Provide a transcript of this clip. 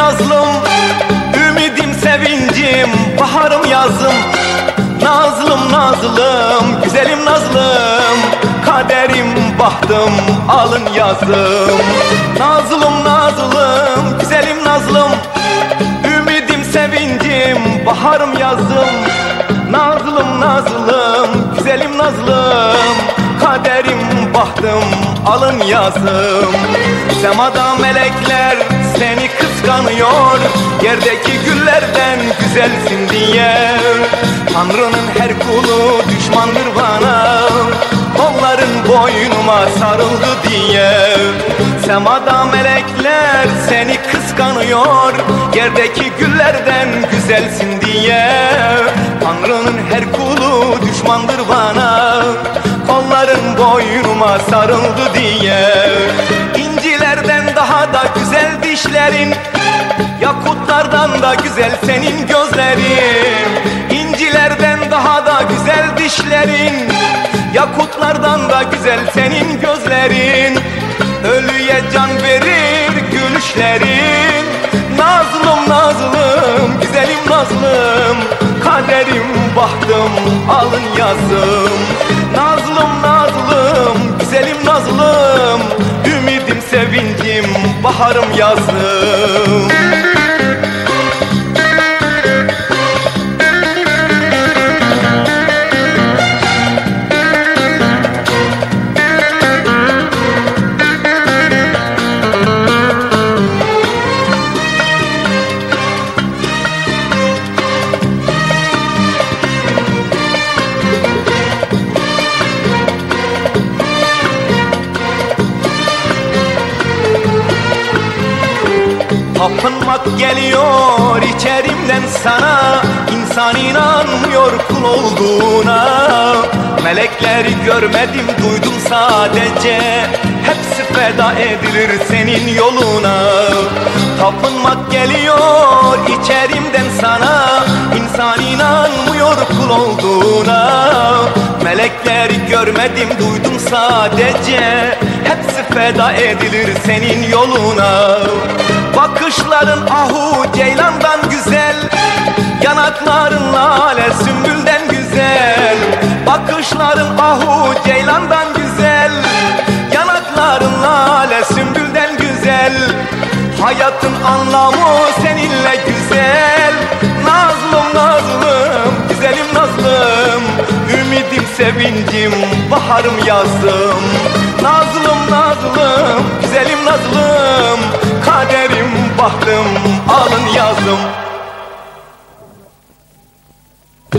nazlım Ümidim sevincim baharım yazım. Nazlım nazlım güzelim nazlım Kaderim bahtım alın yazım. Nazlım nazlım güzelim nazlım Ümidim sevincim baharım yazım. Nazlım nazlım güzelim nazlım Kaderim bahtım alın yazım. Semada melekler seni kıskanıyor. Yerdeki güllerden güzelsin diye. Tanrı'nın her kulu düşmandır bana. Onların boynuma sarıldı diye. Semada melekler seni kıskanıyor. Yerdeki güllerden güzelsin diye. Tanrı'nın her kulu düşmandır bana. Kolların boynuma sarıldı diye dişlerin Yakutlardan da güzel senin gözlerin. İncilerden daha da güzel dişlerin Yakutlardan da güzel senin gözlerin. Ölüye can verir gülüşlerin. Nazlım nazlım güzelim nazlım. Kaderim bahtım alın yazım baharım yazım Tapınmak geliyor içerimden sana. İnsan inanmıyor kul olduğuna. Melekleri görmedim duydum sadece. Hepsi feda edilir senin yoluna. Tapınmak geliyor içerimden Görmedim duydum sadece. Hepsi feda edilir senin yoluna. Bakışların ahu ceylandan güzel. Yanakların lale sümbülden güzel. Bakışların ahu ceylandan güzel. Yanakların lale sümbülden güzel. Hayatın anlamı seninle güzel. Nazlım nazlım güzelim nazlım. Ümidim sevincim baharım yazım. Nazlım nazlım. Güzelim nazlım. Kaderim bahtım. Alın yazım